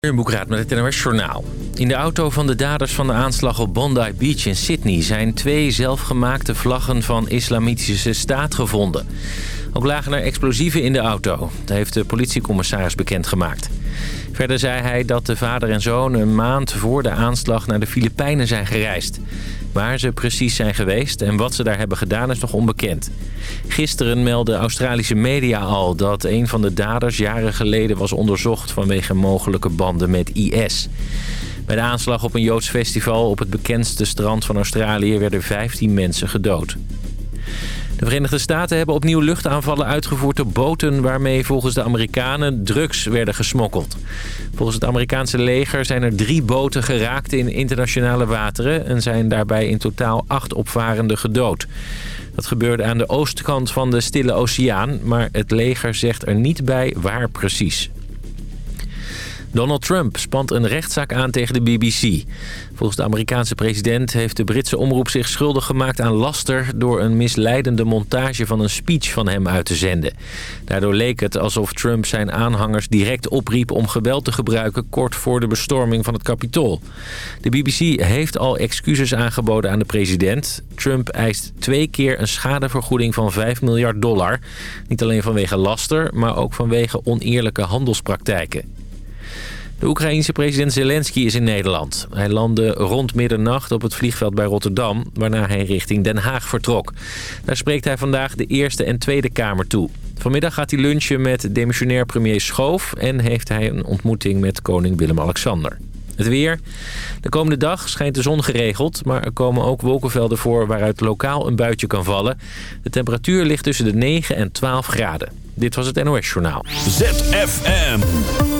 Boekraad met het NOS Journaal. In de auto van de daders van de aanslag op Bondi Beach in Sydney... zijn twee zelfgemaakte vlaggen van islamitische staat gevonden. Ook lagen er explosieven in de auto. Dat heeft de politiecommissaris bekendgemaakt. Verder zei hij dat de vader en zoon een maand voor de aanslag naar de Filipijnen zijn gereisd. Waar ze precies zijn geweest en wat ze daar hebben gedaan is nog onbekend. Gisteren meldde Australische media al dat een van de daders jaren geleden was onderzocht vanwege mogelijke banden met IS. Bij de aanslag op een Joods festival op het bekendste strand van Australië werden 15 mensen gedood. De Verenigde Staten hebben opnieuw luchtaanvallen uitgevoerd op boten... waarmee volgens de Amerikanen drugs werden gesmokkeld. Volgens het Amerikaanse leger zijn er drie boten geraakt in internationale wateren... en zijn daarbij in totaal acht opvarenden gedood. Dat gebeurde aan de oostkant van de Stille Oceaan... maar het leger zegt er niet bij waar precies. Donald Trump spant een rechtszaak aan tegen de BBC. Volgens de Amerikaanse president heeft de Britse omroep zich schuldig gemaakt aan laster... door een misleidende montage van een speech van hem uit te zenden. Daardoor leek het alsof Trump zijn aanhangers direct opriep om geweld te gebruiken... kort voor de bestorming van het Capitool. De BBC heeft al excuses aangeboden aan de president. Trump eist twee keer een schadevergoeding van 5 miljard dollar. Niet alleen vanwege laster, maar ook vanwege oneerlijke handelspraktijken. De Oekraïense president Zelensky is in Nederland. Hij landde rond middernacht op het vliegveld bij Rotterdam... waarna hij richting Den Haag vertrok. Daar spreekt hij vandaag de Eerste en Tweede Kamer toe. Vanmiddag gaat hij lunchen met demissionair premier Schoof... en heeft hij een ontmoeting met koning Willem-Alexander. Het weer. De komende dag schijnt de zon geregeld, maar er komen ook wolkenvelden voor waaruit lokaal een buitje kan vallen. De temperatuur ligt tussen de 9 en 12 graden. Dit was het NOS Journaal. ZFM.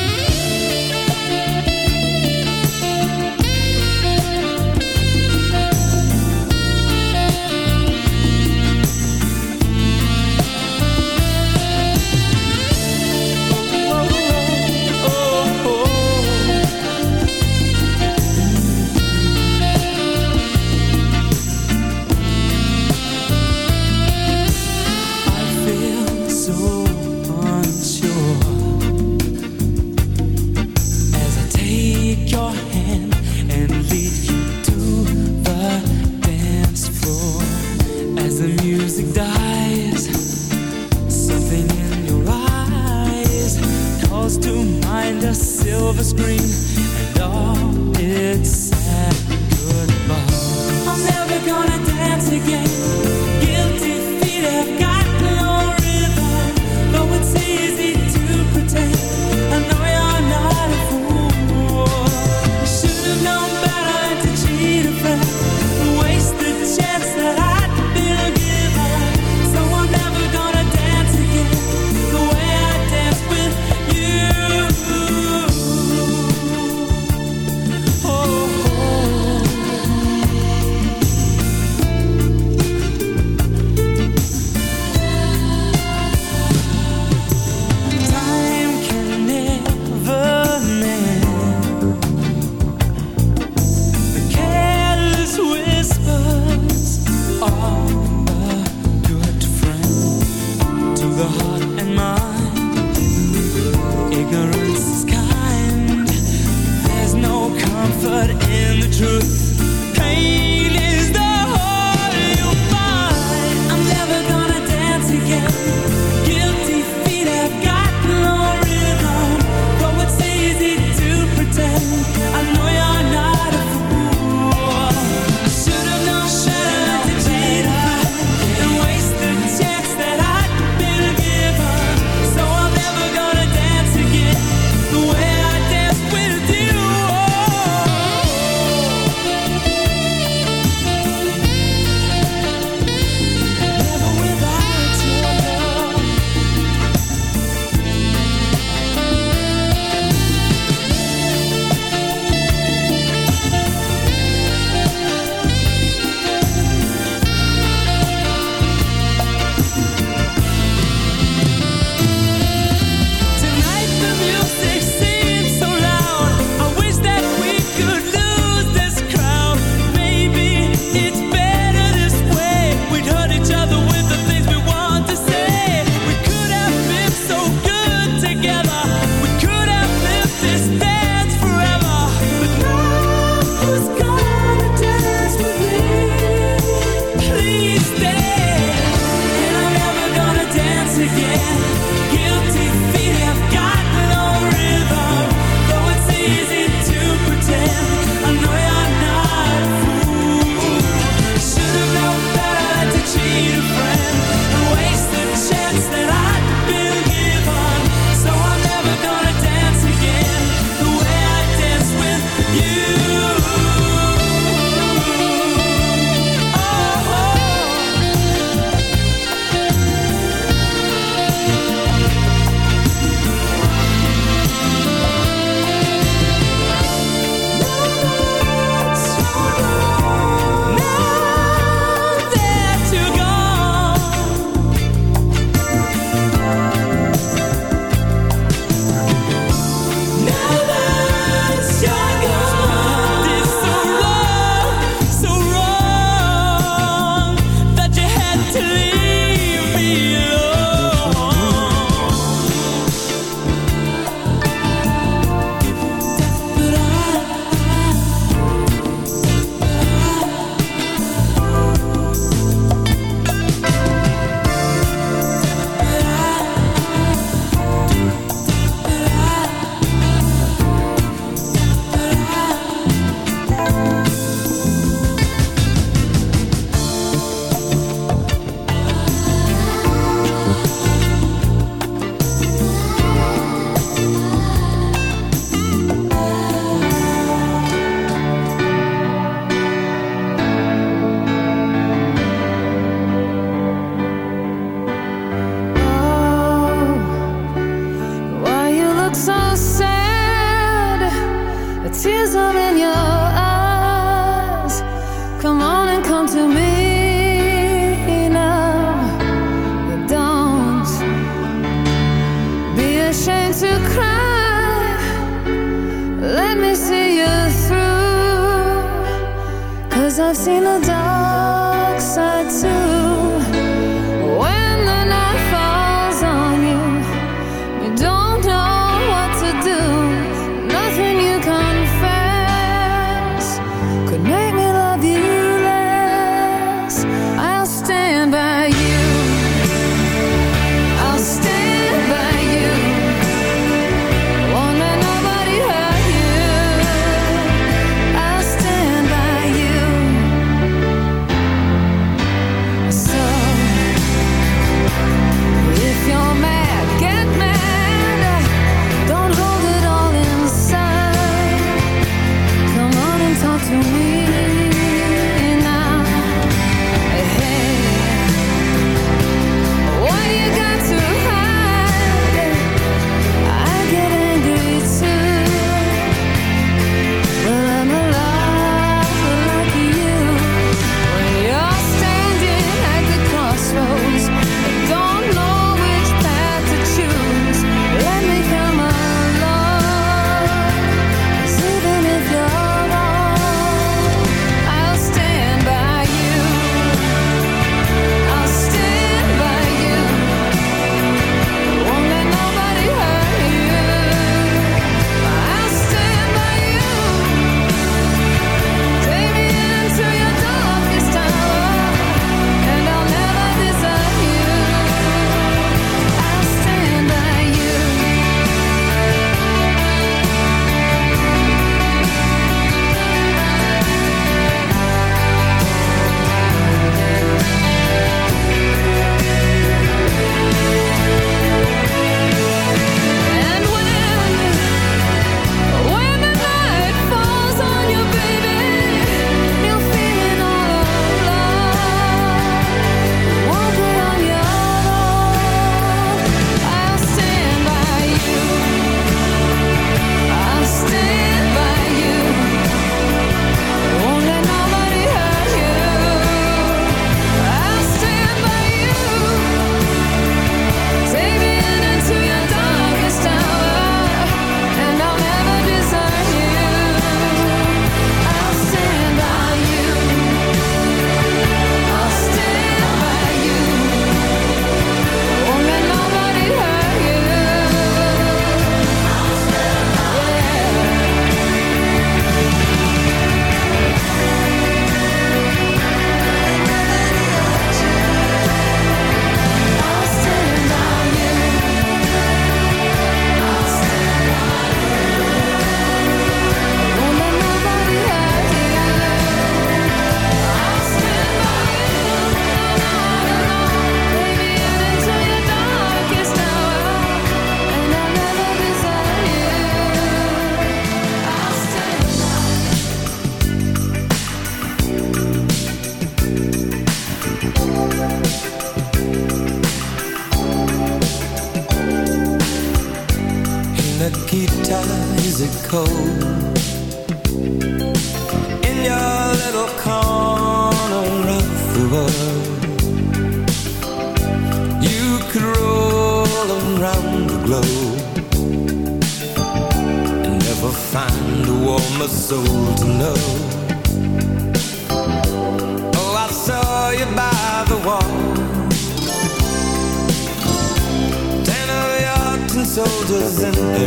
I've seen the dark side too.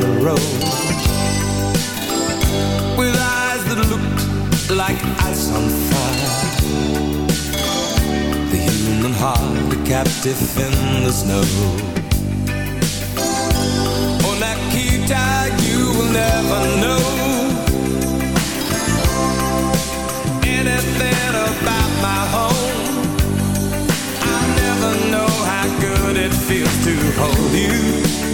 lonely road. With eyes that look like ice on fire. The human heart, a captive in the snow. Oh, on Akita you will never know Anything about my home. I never know how good it feels to hold you.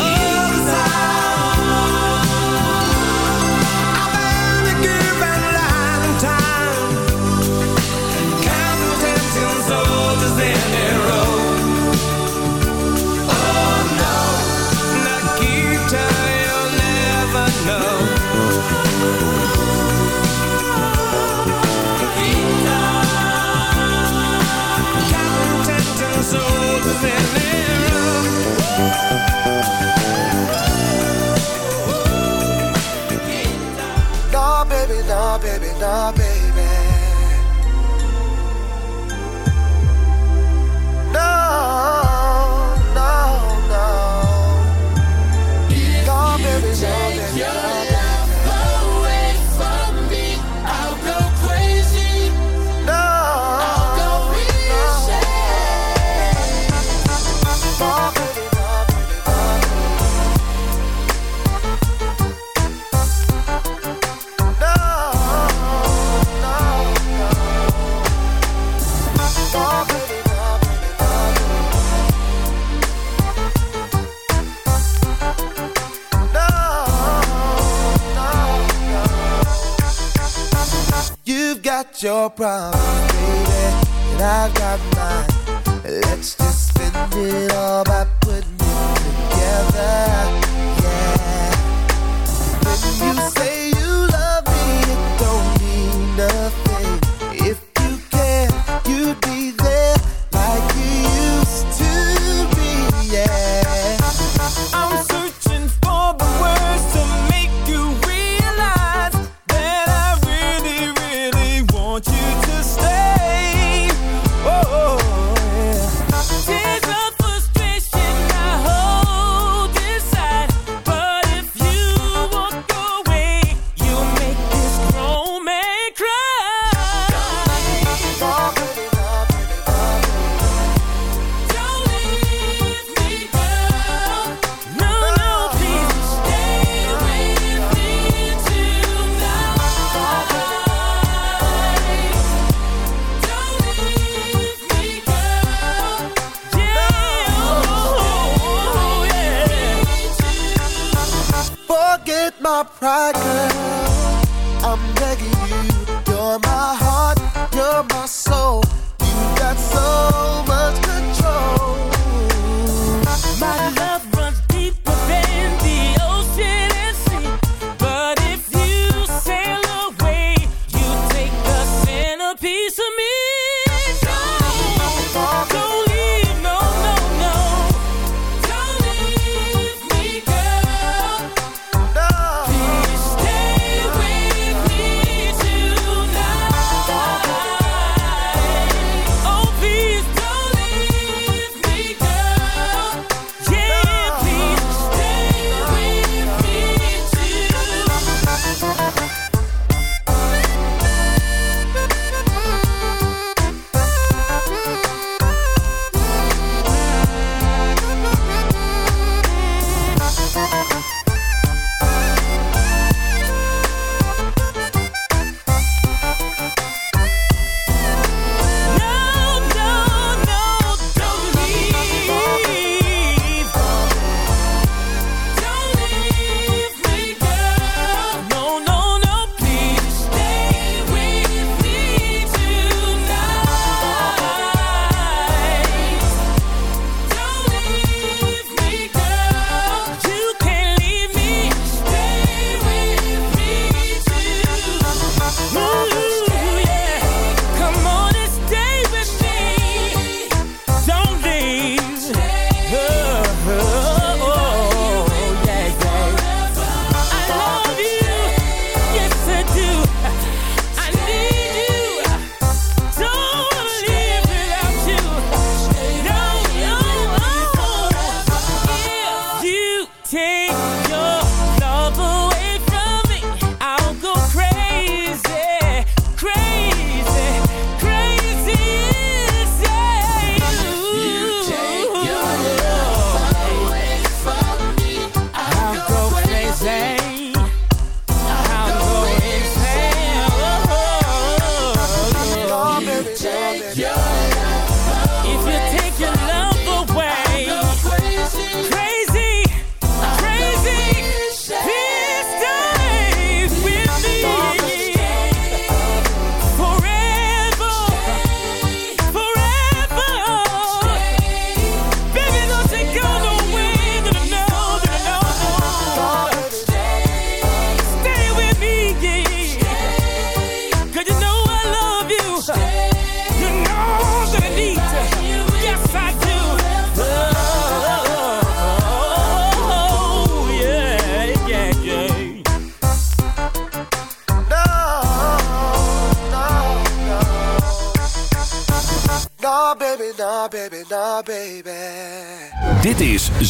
background.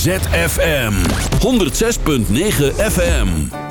ZFM. 106.9 FM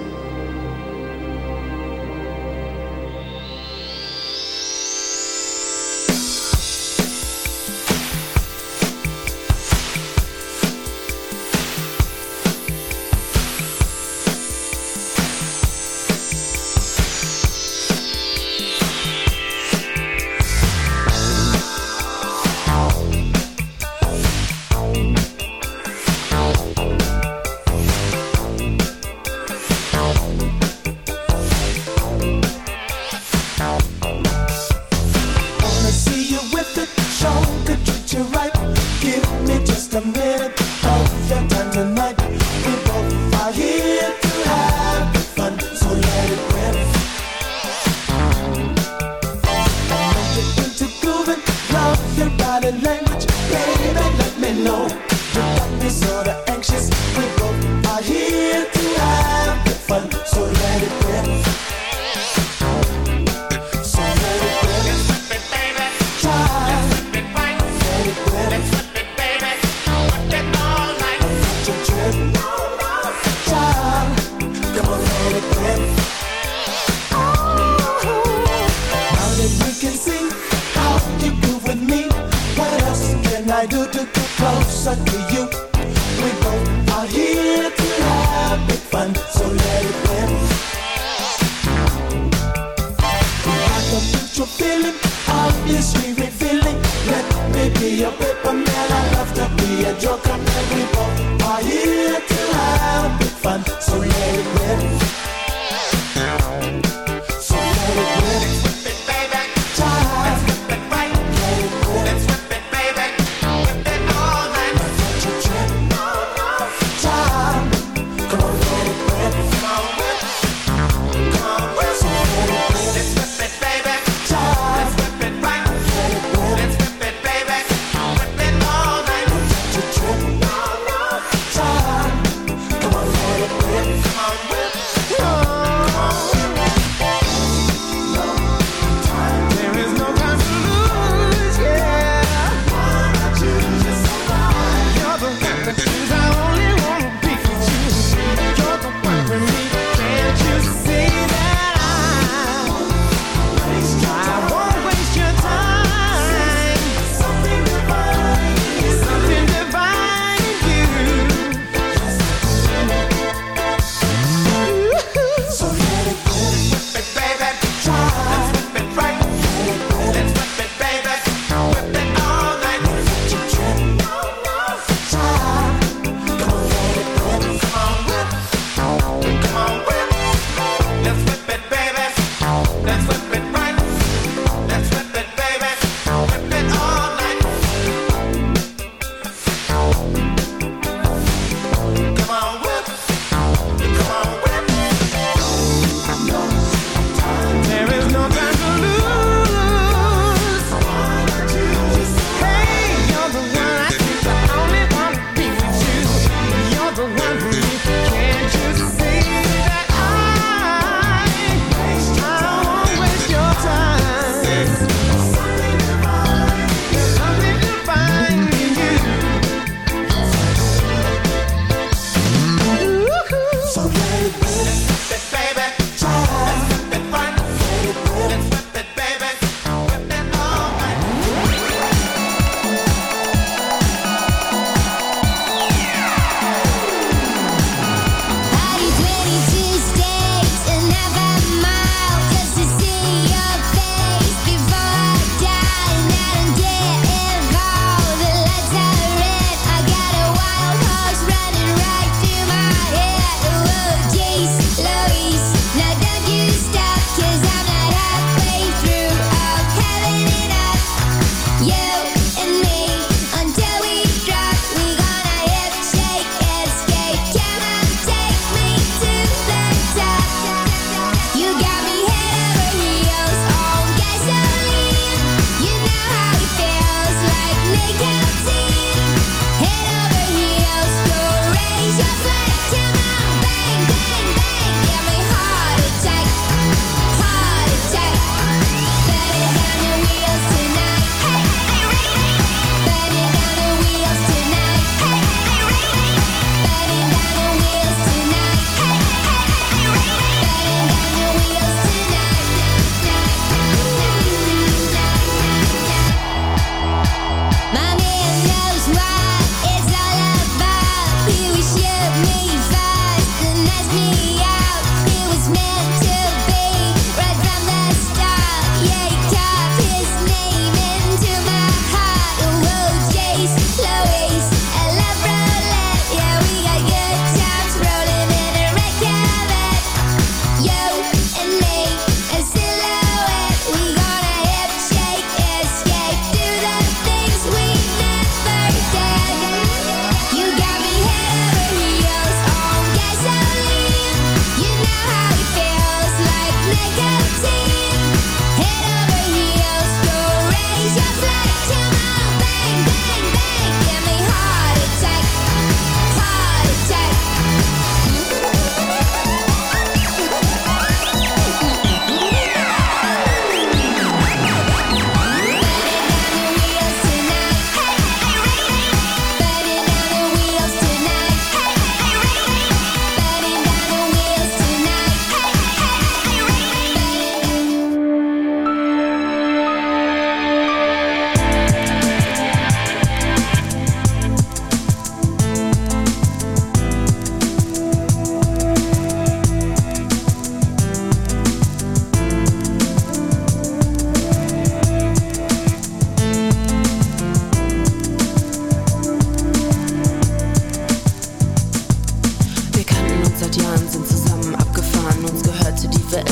exactly.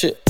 shit.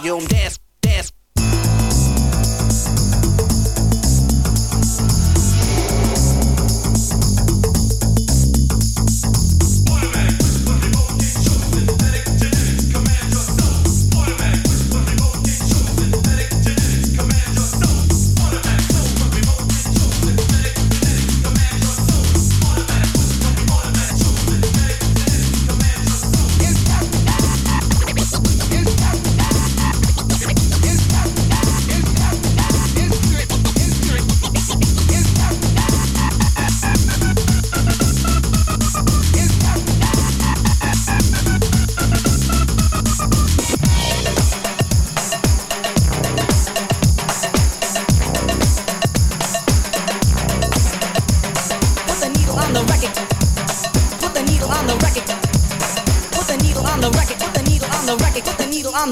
Volume, dance.